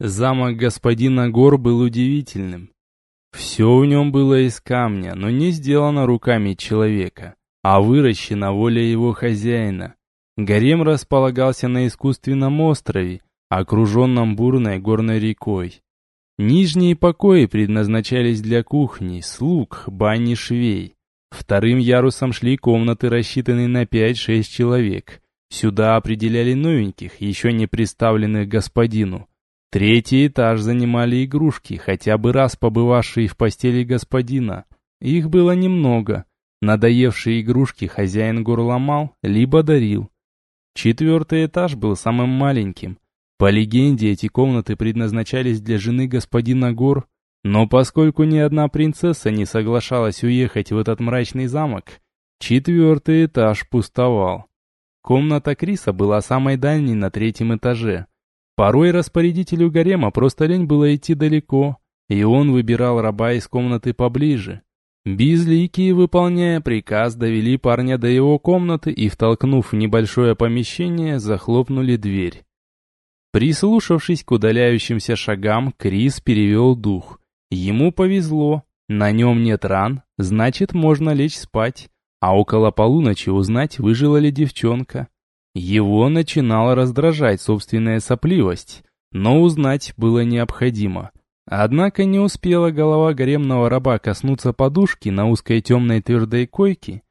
Замок господина Гор был удивительным. Все в нем было из камня, но не сделано руками человека, а выращено волей его хозяина. Гарем располагался на искусственном острове, окруженном бурной горной рекой. Нижние покои предназначались для кухни, слуг, бани, швей. Вторым ярусом шли комнаты, рассчитанные на 5-6 человек. Сюда определяли новеньких, еще не представленных господину. Третий этаж занимали игрушки, хотя бы раз побывавшие в постели господина. Их было немного. Надоевшие игрушки хозяин гор ломал, либо дарил. Четвертый этаж был самым маленьким. По легенде, эти комнаты предназначались для жены господина Гор, но поскольку ни одна принцесса не соглашалась уехать в этот мрачный замок, четвертый этаж пустовал. Комната Криса была самой дальней на третьем этаже. Порой распорядителю гарема просто лень было идти далеко, и он выбирал раба из комнаты поближе. Безликие, выполняя приказ, довели парня до его комнаты и, втолкнув в небольшое помещение, захлопнули дверь. Прислушавшись к удаляющимся шагам, Крис перевел дух. Ему повезло, на нем нет ран, значит можно лечь спать, а около полуночи узнать, выжила ли девчонка. Его начинала раздражать собственная сопливость, но узнать было необходимо. Однако не успела голова гаремного раба коснуться подушки на узкой темной твердой койке,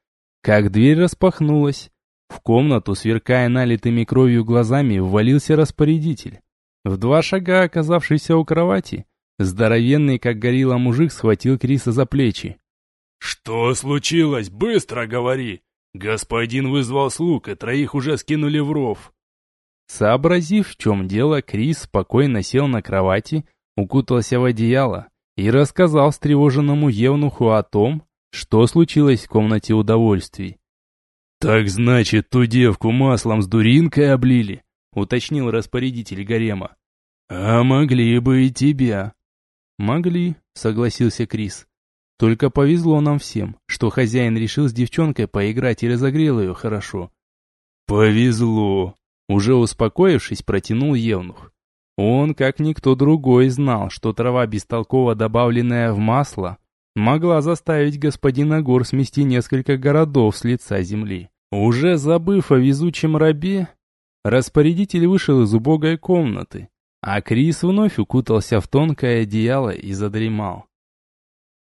как дверь распахнулась. В комнату, сверкая налитыми кровью глазами, ввалился распорядитель. В два шага оказавшийся у кровати, здоровенный, как горилла мужик, схватил Криса за плечи. «Что случилось? Быстро говори! Господин вызвал слуг, и троих уже скинули в ров!» Сообразив, в чем дело, Крис спокойно сел на кровати укутался в одеяло и рассказал встревоженному Евнуху о том, что случилось в комнате удовольствий. «Так значит, ту девку маслом с дуринкой облили?» — уточнил распорядитель гарема. «А могли бы и тебя». «Могли», — согласился Крис. «Только повезло нам всем, что хозяин решил с девчонкой поиграть и разогрел ее хорошо». «Повезло», — уже успокоившись, протянул Евнух. Он, как никто другой, знал, что трава, бестолково добавленная в масло, могла заставить господина Гор смести несколько городов с лица земли. Уже забыв о везучем рабе, распорядитель вышел из убогой комнаты, а Крис вновь укутался в тонкое одеяло и задремал.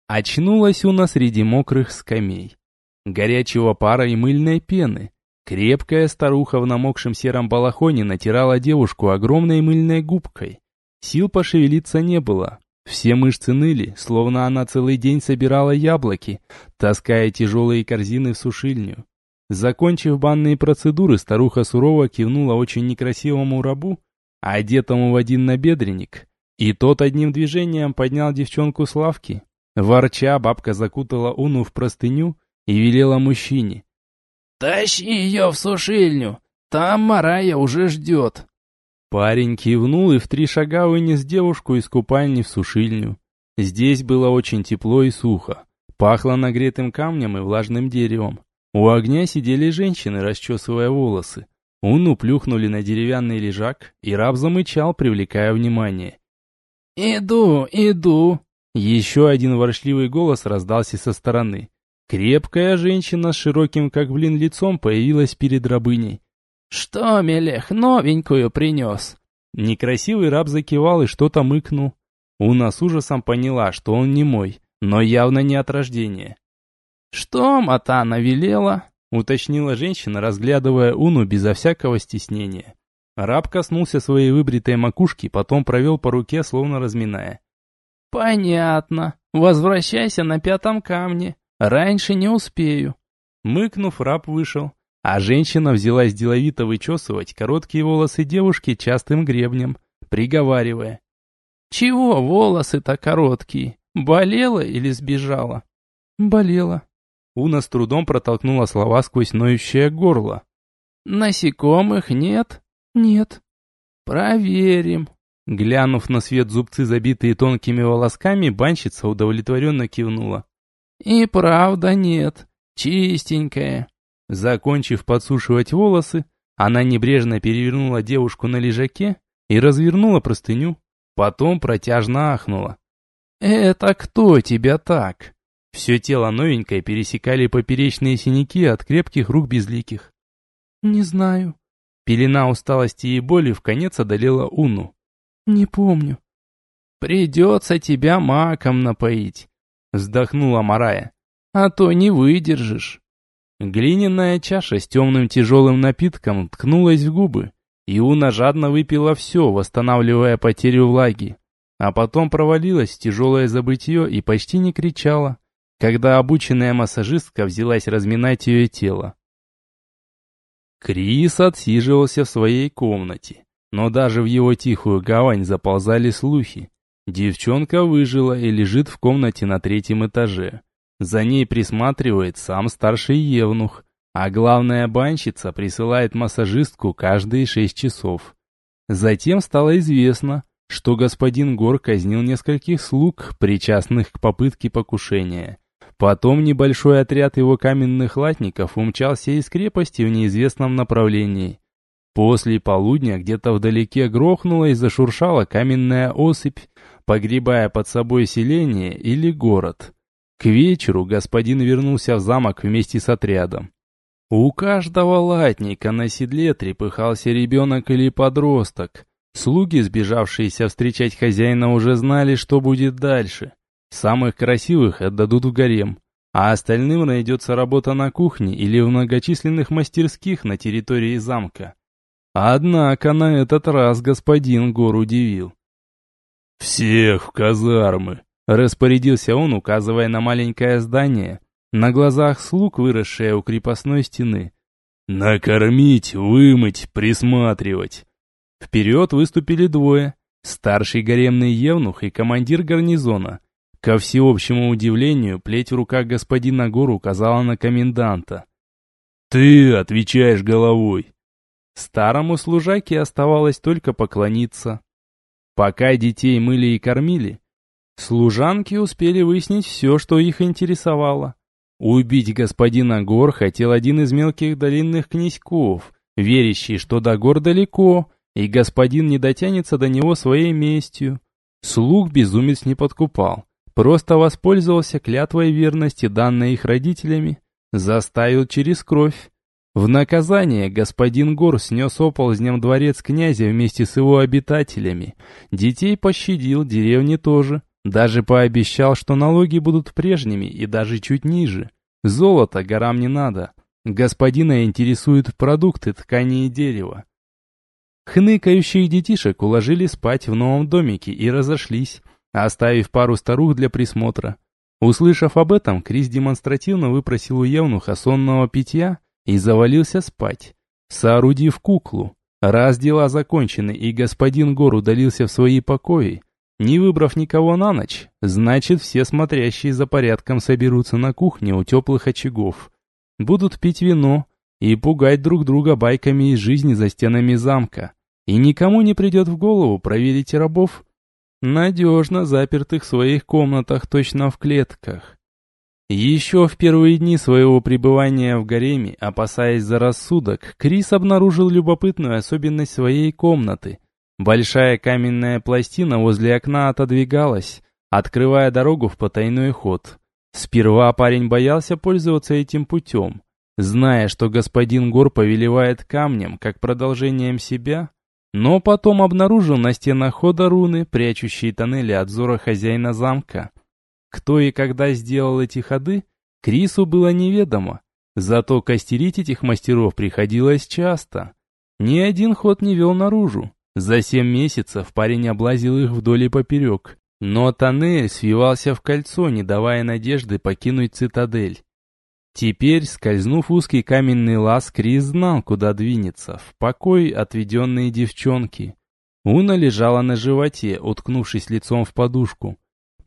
Очнулась Уна среди мокрых скамей, горячего пара и мыльной пены, Крепкая старуха в намокшем сером балахоне натирала девушку огромной мыльной губкой. Сил пошевелиться не было. Все мышцы ныли, словно она целый день собирала яблоки, таская тяжелые корзины в сушильню. Закончив банные процедуры, старуха сурово кивнула очень некрасивому рабу, одетому в один набедренник, и тот одним движением поднял девчонку с лавки. Ворча, бабка закутала Уну в простыню и велела мужчине. «Тащи ее в сушильню, там Марая уже ждет». Парень кивнул и в три шага вынес девушку из купальни в сушильню. Здесь было очень тепло и сухо. Пахло нагретым камнем и влажным деревом. У огня сидели женщины, расчесывая волосы. Уну плюхнули на деревянный лежак, и раб замычал, привлекая внимание. «Иду, иду!» Еще один воршливый голос раздался со стороны. Крепкая женщина с широким, как блин, лицом появилась перед рабыней. «Что, Мелех, новенькую принес?» Некрасивый раб закивал и что-то мыкнул. Уна с ужасом поняла, что он не мой, но явно не от рождения. «Что Матана велела?» уточнила женщина, разглядывая Уну безо всякого стеснения. Раб коснулся своей выбритой макушки, потом провел по руке, словно разминая. «Понятно. Возвращайся на пятом камне. Раньше не успею. Мыкнув, раб вышел, а женщина взялась деловито вычесывать короткие волосы девушки частым гребнем, приговаривая. «Чего волосы-то короткие? Болела или сбежала?» «Болела». Уна с трудом протолкнула слова сквозь ноющее горло. «Насекомых нет?» «Нет». «Проверим». Глянув на свет зубцы, забитые тонкими волосками, банщица удовлетворенно кивнула. «И правда нет. Чистенькая». Закончив подсушивать волосы, она небрежно перевернула девушку на лежаке и развернула простыню. Потом протяжно ахнула. «Это кто тебя так?» Все тело новенькое пересекали поперечные синяки от крепких рук безликих. «Не знаю». Пелена усталости и боли в конец одолела Уну. «Не помню». «Придется тебя маком напоить», — вздохнула Марая. «А то не выдержишь». Глиняная чаша с темным тяжелым напитком ткнулась в губы, и Уна жадно выпила все, восстанавливая потерю влаги. А потом провалилась в тяжелое забытье и почти не кричала когда обученная массажистка взялась разминать ее тело. Крис отсиживался в своей комнате, но даже в его тихую гавань заползали слухи. Девчонка выжила и лежит в комнате на третьем этаже. За ней присматривает сам старший евнух, а главная банщица присылает массажистку каждые шесть часов. Затем стало известно, что господин Гор казнил нескольких слуг, причастных к попытке покушения. Потом небольшой отряд его каменных латников умчался из крепости в неизвестном направлении. После полудня где-то вдалеке грохнула и зашуршала каменная осыпь, погребая под собой селение или город. К вечеру господин вернулся в замок вместе с отрядом. У каждого латника на седле трепыхался ребенок или подросток. Слуги, сбежавшиеся встречать хозяина, уже знали, что будет дальше. Самых красивых отдадут в гарем, а остальным найдется работа на кухне или в многочисленных мастерских на территории замка. Однако на этот раз господин Гор удивил. «Всех в казармы!» — распорядился он, указывая на маленькое здание, на глазах слуг, выросшее у крепостной стены. «Накормить, вымыть, присматривать!» Вперед выступили двое. Старший гаремный евнух и командир гарнизона, Ко всеобщему удивлению, плеть в руках господина Гор указала на коменданта. «Ты отвечаешь головой!» Старому служаке оставалось только поклониться. Пока детей мыли и кормили, служанки успели выяснить все, что их интересовало. Убить господина Гор хотел один из мелких долинных князьков, верящий, что до гор далеко, и господин не дотянется до него своей местью. Слуг безумец не подкупал. Просто воспользовался клятвой верности, данной их родителями, заставил через кровь. В наказание господин Гор снес оползнем дворец князя вместе с его обитателями. Детей пощадил, деревни тоже. Даже пообещал, что налоги будут прежними и даже чуть ниже. Золото горам не надо. Господина интересуют продукты, ткани и дерево. Хныкающих детишек уложили спать в новом домике и разошлись оставив пару старух для присмотра. Услышав об этом, Крис демонстративно выпросил у Евнуха сонного питья и завалился спать, соорудив куклу. Раз дела закончены и господин Гор удалился в свои покои, не выбрав никого на ночь, значит все смотрящие за порядком соберутся на кухне у теплых очагов. Будут пить вино и пугать друг друга байками из жизни за стенами замка. И никому не придет в голову проверить рабов, надежно запертых в своих комнатах точно в клетках. Еще в первые дни своего пребывания в гареме, опасаясь за рассудок, Крис обнаружил любопытную особенность своей комнаты. Большая каменная пластина возле окна отодвигалась, открывая дорогу в потайной ход. Сперва парень боялся пользоваться этим путем. Зная, что господин Гор повелевает камнем, как продолжением себя, но потом обнаружил на стенах хода руны, прячущие тоннели от зора хозяина замка. Кто и когда сделал эти ходы, Крису было неведомо. Зато костерить этих мастеров приходилось часто. Ни один ход не вел наружу. За семь месяцев парень облазил их вдоль и поперек. Но тоннель свивался в кольцо, не давая надежды покинуть цитадель. Теперь, скользнув узкий каменный лаз, Крис знал, куда двинется, в покой отведенные девчонки. Уна лежала на животе, уткнувшись лицом в подушку.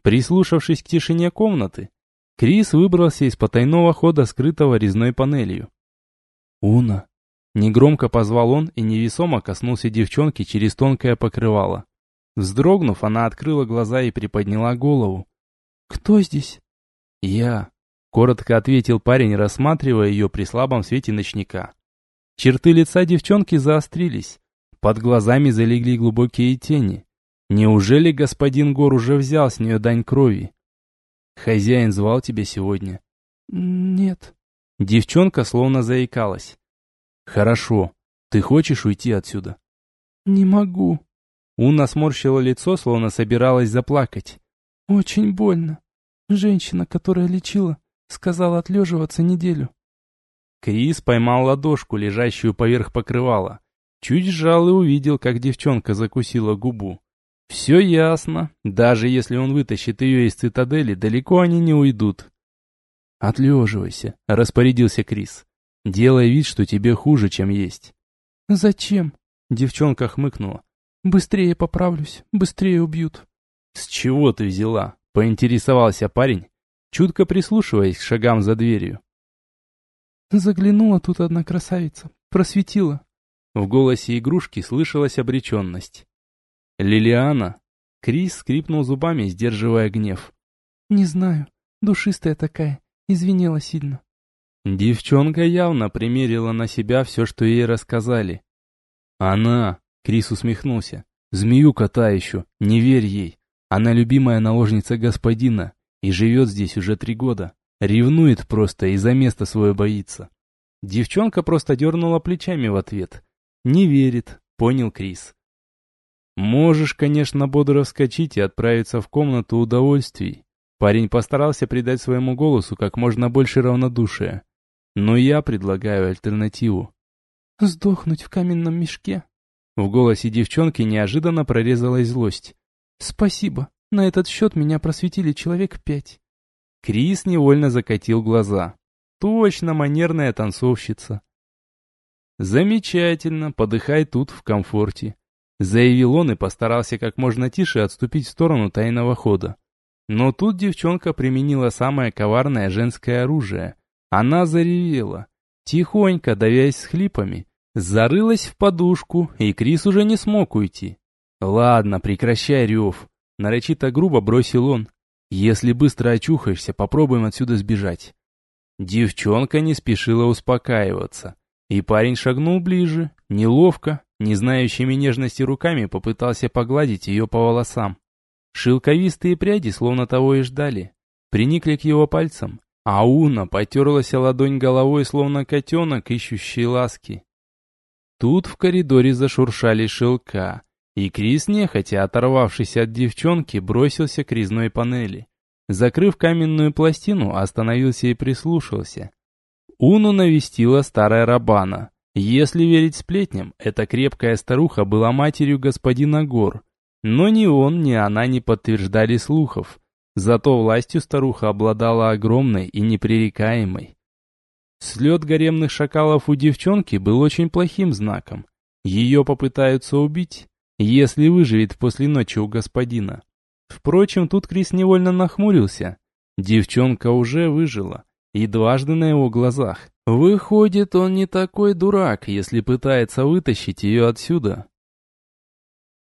Прислушавшись к тишине комнаты, Крис выбрался из потайного хода, скрытого резной панелью. «Уна!» Негромко позвал он и невесомо коснулся девчонки через тонкое покрывало. Вздрогнув, она открыла глаза и приподняла голову. «Кто здесь?» «Я», Коротко ответил парень, рассматривая ее при слабом свете ночника. Черты лица девчонки заострились. Под глазами залегли глубокие тени. Неужели господин Гор уже взял с нее дань крови? Хозяин звал тебя сегодня? Нет. Девчонка словно заикалась. Хорошо. Ты хочешь уйти отсюда? Не могу. Уна сморщила лицо, словно собиралась заплакать. Очень больно. Женщина, которая лечила, сказала отлеживаться неделю. Крис поймал ладошку, лежащую поверх покрывала. Чуть сжал и увидел, как девчонка закусила губу. Все ясно. Даже если он вытащит ее из цитадели, далеко они не уйдут. «Отлеживайся», — распорядился Крис. «Делай вид, что тебе хуже, чем есть». «Зачем?» — девчонка хмыкнула. «Быстрее поправлюсь, быстрее убьют». «С чего ты взяла?» — поинтересовался парень, чутко прислушиваясь к шагам за дверью. Заглянула тут одна красавица, просветила. В голосе игрушки слышалась обреченность. «Лилиана?» Крис скрипнул зубами, сдерживая гнев. «Не знаю. Душистая такая. Извинила сильно». Девчонка явно примерила на себя все, что ей рассказали. «Она...» — Крис усмехнулся. «Змеюка та еще. Не верь ей. Она любимая наложница господина и живет здесь уже три года. Ревнует просто и за место свое боится». Девчонка просто дернула плечами в ответ. «Не верит», — понял Крис. Можешь, конечно, бодро вскочить и отправиться в комнату удовольствий. Парень постарался придать своему голосу как можно больше равнодушия. Но я предлагаю альтернативу. Сдохнуть в каменном мешке? В голосе девчонки неожиданно прорезалась злость. Спасибо. На этот счет меня просветили человек пять. Крис невольно закатил глаза. Точно манерная танцовщица. Замечательно, подыхай тут в комфорте. Заявил он и постарался как можно тише отступить в сторону тайного хода. Но тут девчонка применила самое коварное женское оружие. Она заревела. Тихонько, давясь с хлипами, зарылась в подушку, и Крис уже не смог уйти. «Ладно, прекращай рев», — нарочито грубо бросил он. «Если быстро очухаешься, попробуем отсюда сбежать». Девчонка не спешила успокаиваться, и парень шагнул ближе, неловко, не знающими нежности руками попытался погладить ее по волосам. Шелковистые пряди словно того и ждали. Приникли к его пальцам, а Уна потерлась ладонь головой, словно котенок, ищущий ласки. Тут в коридоре зашуршали шелка, и Крис, нехотя оторвавшись от девчонки, бросился к резной панели. Закрыв каменную пластину, остановился и прислушался. Уну навестила старая рабана. Если верить сплетням, эта крепкая старуха была матерью господина Гор. Но ни он, ни она не подтверждали слухов. Зато властью старуха обладала огромной и непререкаемой. Слет гаремных шакалов у девчонки был очень плохим знаком. Ее попытаются убить, если выживет после ночи у господина. Впрочем, тут Крис невольно нахмурился. Девчонка уже выжила, и дважды на его глазах. Выходит, он не такой дурак, если пытается вытащить ее отсюда.